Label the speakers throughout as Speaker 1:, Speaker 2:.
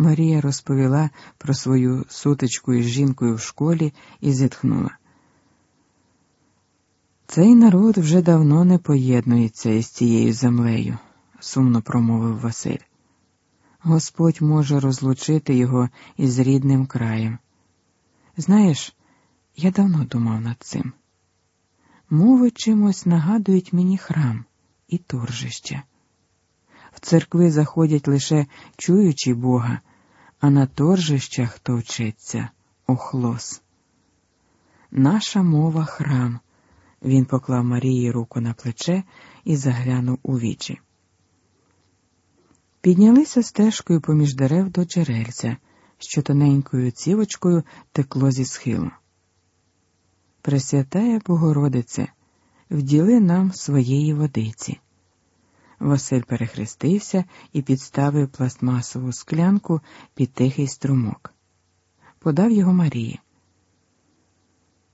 Speaker 1: Марія розповіла про свою сутичку із жінкою в школі і зітхнула. Цей народ вже давно не поєднується із цією землею, сумно промовив Василь. Господь може розлучити його із рідним краєм. Знаєш, я давно думав над цим. Мови чимось нагадують мені храм і торжище. В церкви заходять лише чуючі Бога, а на торжищах товчеться охлос. Наша мова храм. Він поклав Марії руку на плече і заглянув у вічі. Піднялися стежкою поміж дерев до джерельця, що тоненькою цівочкою текло зі схилу. Пресвятая Богородице, вділи нам своєї водиці. Василь перехрестився і підставив пластмасову склянку під тихий струмок. Подав його Марії.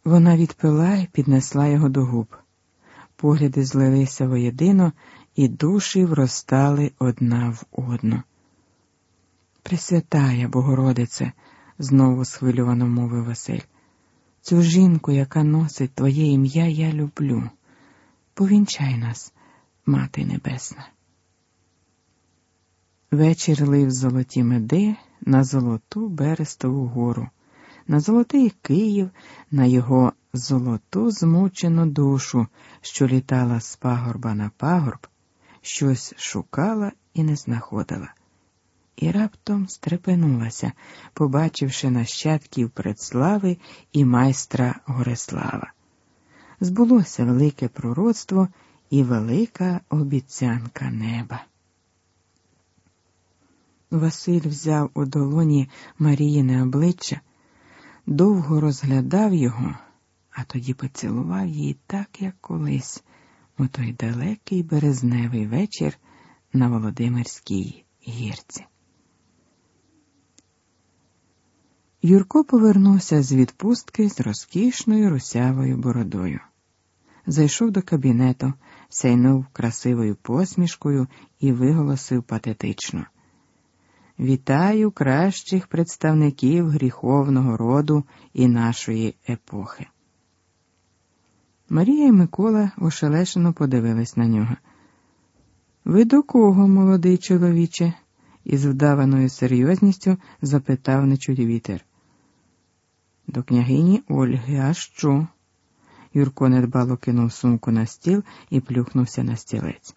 Speaker 1: Вона відпила і піднесла його до губ. Погляди злилися воєдино, і душі вростали одна в одну. Пресвятая, Богородице, знову схвильовано мовив Василь. Цю жінку, яка носить твоє ім'я, я люблю. Повінчай нас, Мати Небесна. Вечір лив золоті меди на золоту Берестову гору на золотий Київ, на його золоту змучену душу, що літала з пагорба на пагорб, щось шукала і не знаходила. І раптом стрепенулася, побачивши нащадків предслави і майстра Гореслава. Збулося велике пророцтво і велика обіцянка неба. Василь взяв у долоні Маріїне обличчя довго розглядав його, а тоді поцілував її так, як колись, у той далекий березневий вечір на Володимирській гірці. Юрко повернувся з відпустки з розкішною русявою бородою. Зайшов до кабінету, сяйнув красивою посмішкою і виголосив патетично. Вітаю кращих представників гріховного роду і нашої епохи. Марія і Микола ошелешено подивились на нього. Ви до кого, молодий чоловіче? із вдаваною серйозністю запитав нечуй вітер. До княгині Ольги, а що? Юрко недбало кинув сумку на стіл і плюхнувся на стілець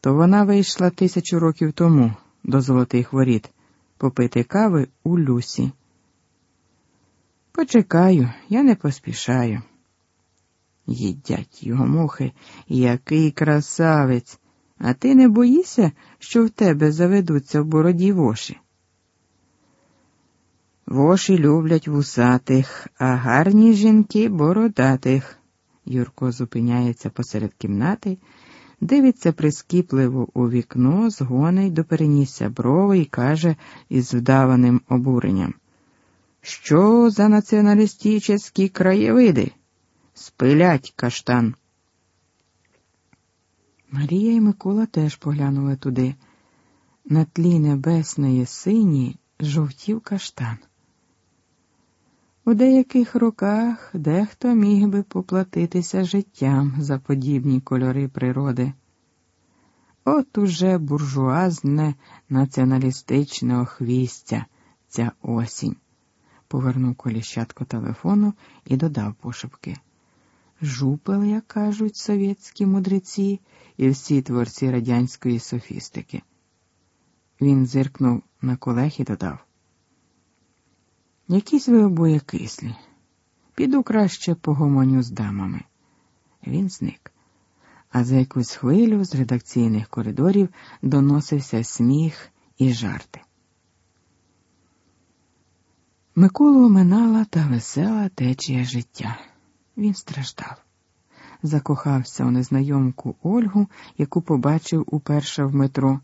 Speaker 1: то вона вийшла тисячу років тому до золотих воріт попити кави у Люсі. Почекаю, я не поспішаю. Їдять його мухи, який красавець, а ти не боїшся, що в тебе заведуться в бороді воші? Воші люблять вусатих, а гарні жінки бородатих. Юрко зупиняється посеред кімнати дивиться прискіпливо у вікно, згонить до перенісся брови і каже із вдаваним обуренням. Що за націоналістичні краєвиди? Спилять каштан. Марія і Микола теж поглянули туди. На тлі небесної сині жовтів каштан. У деяких роках дехто міг би поплатитися життям за подібні кольори природи. От уже буржуазне націоналістичне охвістя ця осінь, повернув коліщатку телефону і додав пошепки. Жупел, як кажуть совєтські мудреці і всі творці радянської софістики. Він зиркнув на колег і додав. Якісь ви обоє кислі. Піду краще погомоню з дамами. Він зник. А за якусь хвилю з редакційних коридорів доносився сміх і жарти. Миколу оминала та весела течія життя. Він страждав. Закохався у незнайомку Ольгу, яку побачив уперше в метро,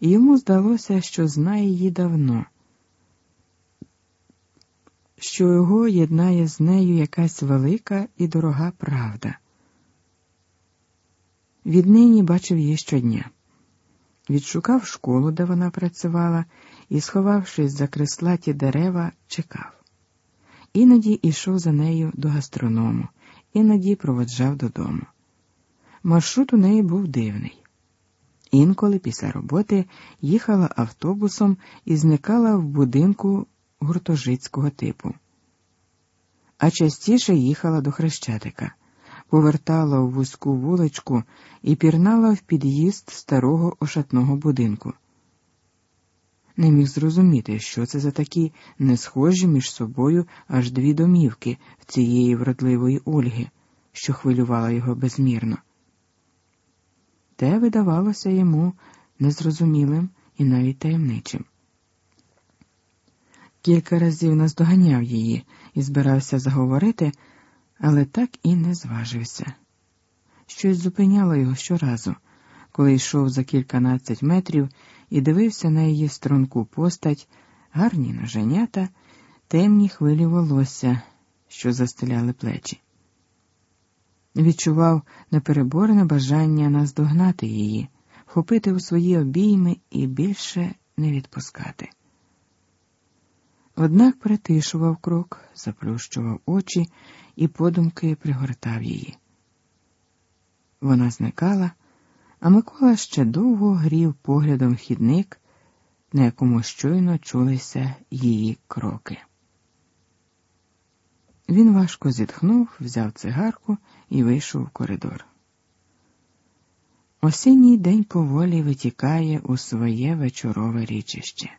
Speaker 1: і йому здалося, що знає її давно що його єднає з нею якась велика і дорога правда. Віднині бачив її щодня. Відшукав школу, де вона працювала, і, сховавшись за креслаті дерева, чекав. Іноді йшов за нею до гастроному, іноді проводжав додому. Маршрут у неї був дивний. Інколи після роботи їхала автобусом і зникала в будинку гуртожицького типу, а частіше їхала до Хрещатика, повертала у вузьку вуличку і пірнала в під'їзд старого ошатного будинку. Не міг зрозуміти, що це за такі несхожі між собою аж дві домівки в цієї вродливої Ольги, що хвилювала його безмірно. Те видавалося йому незрозумілим і навіть таємничим. Кілька разів наздоганяв її і збирався заговорити, але так і не зважився. Щось зупиняло його щоразу, коли йшов за кільканадцять метрів і дивився на її струнку постать, гарні ноженята, темні хвилі волосся, що застеляли плечі. Відчував непереборне бажання наздогнати її, вхопити у свої обійми і більше не відпускати. Однак притишував крок, заплющував очі і подумки пригортав її. Вона зникала, а Микола ще довго грів поглядом хідник, на якому щойно чулися її кроки. Він важко зітхнув, взяв цигарку і вийшов в коридор. Осінній день поволі витікає у своє вечорове річище.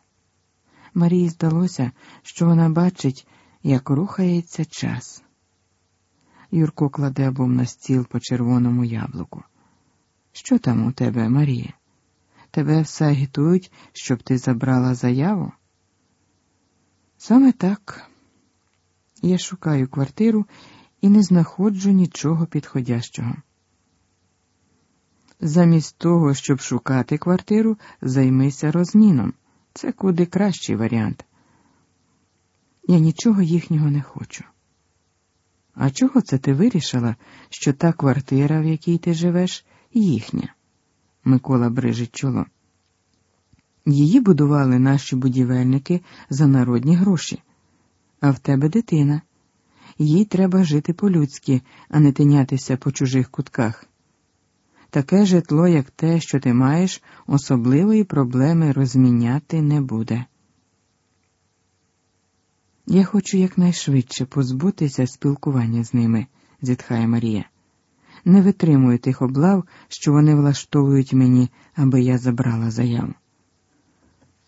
Speaker 1: Марії здалося, що вона бачить, як рухається час. Юрко кладе обом на стіл по червоному яблуку. Що там у тебе, Марія? Тебе все агітують, щоб ти забрала заяву? Саме так. Я шукаю квартиру і не знаходжу нічого підходящого. Замість того, щоб шукати квартиру, займися розміном. Це куди кращий варіант. Я нічого їхнього не хочу. А чого це ти вирішила, що та квартира, в якій ти живеш, їхня? Микола брижить чоло. Її будували наші будівельники за народні гроші, а в тебе дитина. Їй треба жити по-людськи, а не тинятися по чужих кутках. Таке житло, як те, що ти маєш, особливої проблеми розміняти не буде. Я хочу якнайшвидше позбутися спілкування з ними, зітхає Марія. Не витримую тих облав, що вони влаштовують мені, аби я забрала заяву.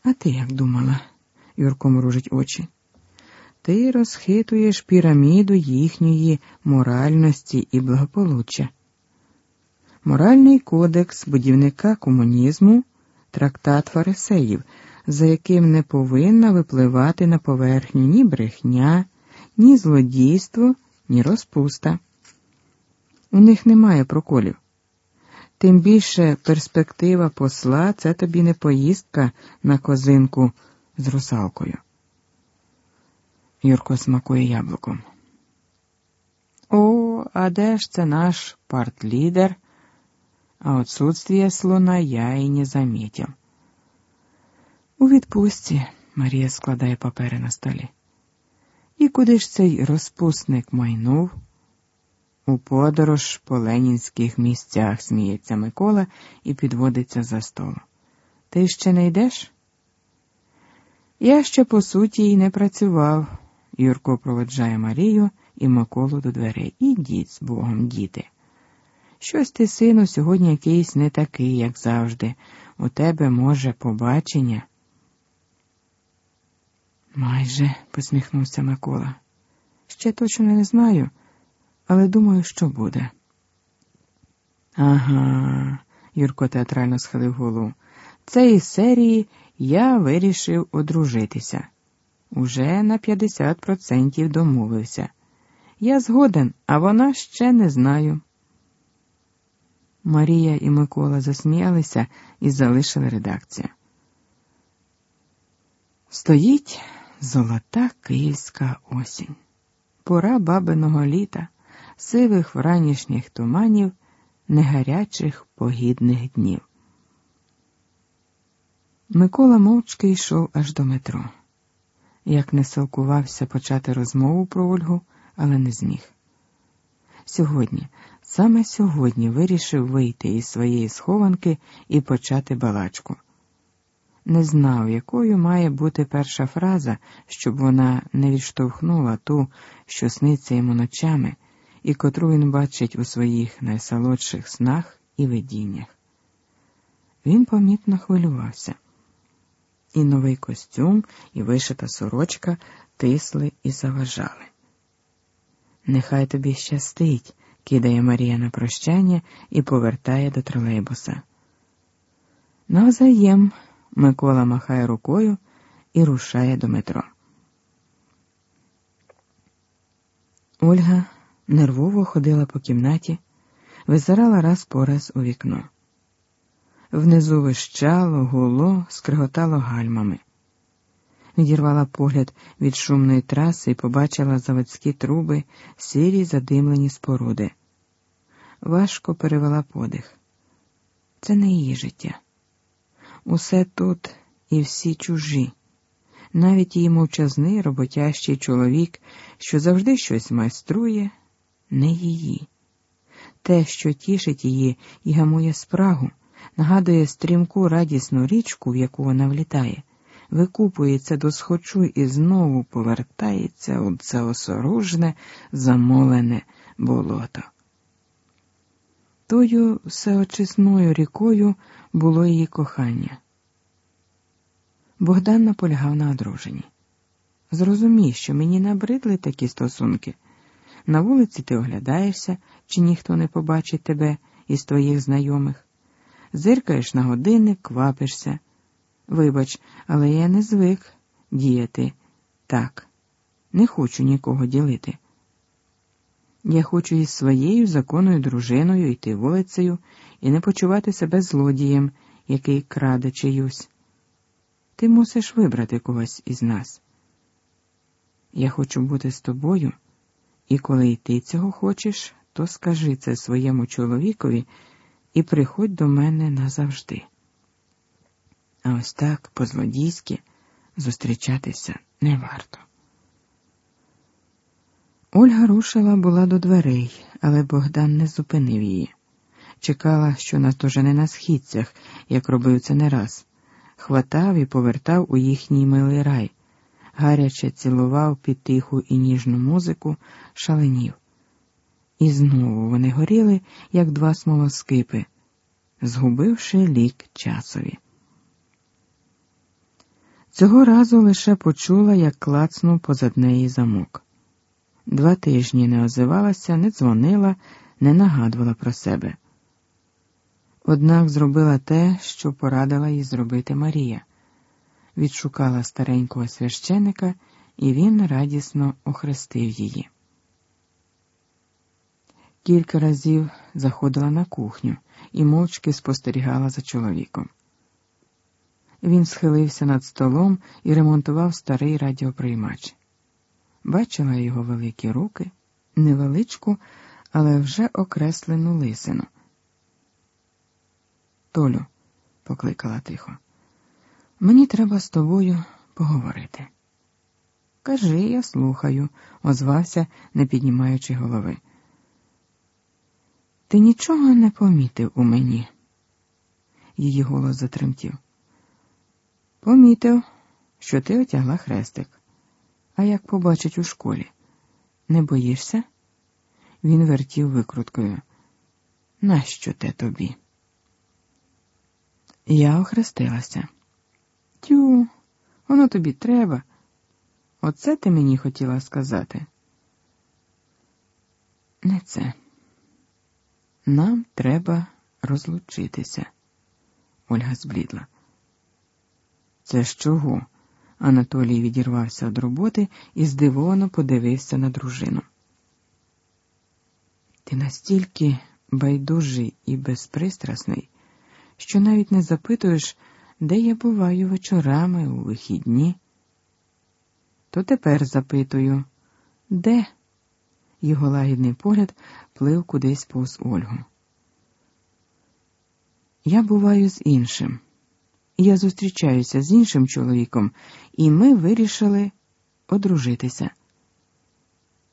Speaker 1: А ти як думала? Юрко мружить очі. Ти розхитуєш піраміду їхньої моральності і благополуччя. Моральний кодекс будівника комунізму, трактат фарисеїв, за яким не повинна випливати на поверхню ні брехня, ні злодійство, ні розпуста. У них немає проколів. Тим більше перспектива посла це тобі не поїздка на козинку з русалкою. Юрко смакує яблуком. О, а де ж це наш партлідер? А отсутствие слона я і не заметил. У відпустці Марія складає папери на столі. І куди ж цей розпусник майнув? У подорож по ленінських місцях сміється Микола і підводиться за стол. Ти ще не йдеш? Я ще по суті й не працював. Юрко проведжає Марію і Миколу до дверей. Ідіть з Богом, діти. Щось ти, сину, сьогодні якийсь не такий, як завжди. У тебе, може, побачення. Майже, посміхнувся Микола. Ще точно не знаю, але думаю, що буде. Ага, Юрко театрально схилив голову. Цієї серії я вирішив одружитися. Уже на 50% домовився. Я згоден, а вона ще не знаю. Марія і Микола засміялися і залишили редакцію. Стоїть золота київська осінь, пора бабиного літа, сивих вранішніх туманів, негарячих погідних днів. Микола мовчки йшов аж до метро. Як не силкувався почати розмову про Ольгу, але не зміг. Сьогодні, саме сьогодні, вирішив вийти із своєї схованки і почати балачку. Не знав, якою має бути перша фраза, щоб вона не відштовхнула ту, що сниться йому ночами, і котру він бачить у своїх найсолодших снах і видіннях. Він помітно хвилювався. І новий костюм, і вишита сорочка тисли і заважали. Нехай тобі щастить, кидає Марія на прощання і повертає до тролейбуса. Навзаєм Микола махає рукою і рушає до метро. Ольга нервово ходила по кімнаті, визирала раз по раз у вікно. Внизу вищало, гуло, скриготало гальмами. Відірвала погляд від шумної траси і побачила заводські труби, сірі задимлені споруди. Важко перевела подих. Це не її життя. Усе тут і всі чужі, навіть її мовчазний роботящий чоловік, що завжди щось майструє, не її. Те, що тішить її і гамує спрагу, нагадує стрімку радісну річку, в яку вона влітає, викупується до схочу і знову повертається у це осоружне, замолене болото. Тою всеочисною рікою було її кохання. Богдан наполягав на одруженні. Зрозумій, що мені набридли такі стосунки. На вулиці ти оглядаєшся, чи ніхто не побачить тебе із твоїх знайомих, зиркаєш на годинник, квапишся. Вибач, але я не звик діяти так, не хочу нікого ділити. Я хочу із своєю законною дружиною йти вулицею і не почувати себе злодієм, який краде чиюсь. Ти мусиш вибрати когось із нас. Я хочу бути з тобою, і коли й ти цього хочеш, то скажи це своєму чоловікові і приходь до мене назавжди. А ось так, по-злодійськи, зустрічатися не варто. Ольга рушила була до дверей, але Богдан не зупинив її. Чекала, що наздожене на східцях, як робив це не раз, хватав і повертав у їхній милий рай, гаряче цілував під тиху і ніжну музику, шаленів. І знову вони горіли, як два смолоскипи, згубивши лік часові. Цього разу лише почула, як клацнув позад неї замок. Два тижні не озивалася, не дзвонила, не нагадувала про себе. Однак зробила те, що порадила їй зробити Марія, відшукала старенького священика, і він радісно охрестив її. Кілька разів заходила на кухню і мовчки спостерігала за чоловіком. Він схилився над столом і ремонтував старий радіоприймач. Бачила його великі руки, невеличку, але вже окреслену лисину. Толю, покликала тихо, мені треба з тобою поговорити. Кажи, я слухаю, озвався, не піднімаючи голови. Ти нічого не помітив у мені? Її голос затремтів. Помітив, що ти отягла хрестик. А як побачить у школі? Не боїшся? Він вертів викруткою. Нащо те тобі? Я охрестилася. Тю, воно тобі треба. Оце ти мені хотіла сказати. Не це. Нам треба розлучитися. Ольга зблідла. Це з чого? Анатолій відірвався від роботи і здивовано подивився на дружину. Ти настільки байдужий і безпристрасний, що навіть не запитуєш, де я буваю вечорами у вихідні. То тепер запитую, де? Його лагідний погляд плив кудись повз Ольгу. Я буваю з іншим. Я зустрічаюся з іншим чоловіком, і ми вирішили одружитися.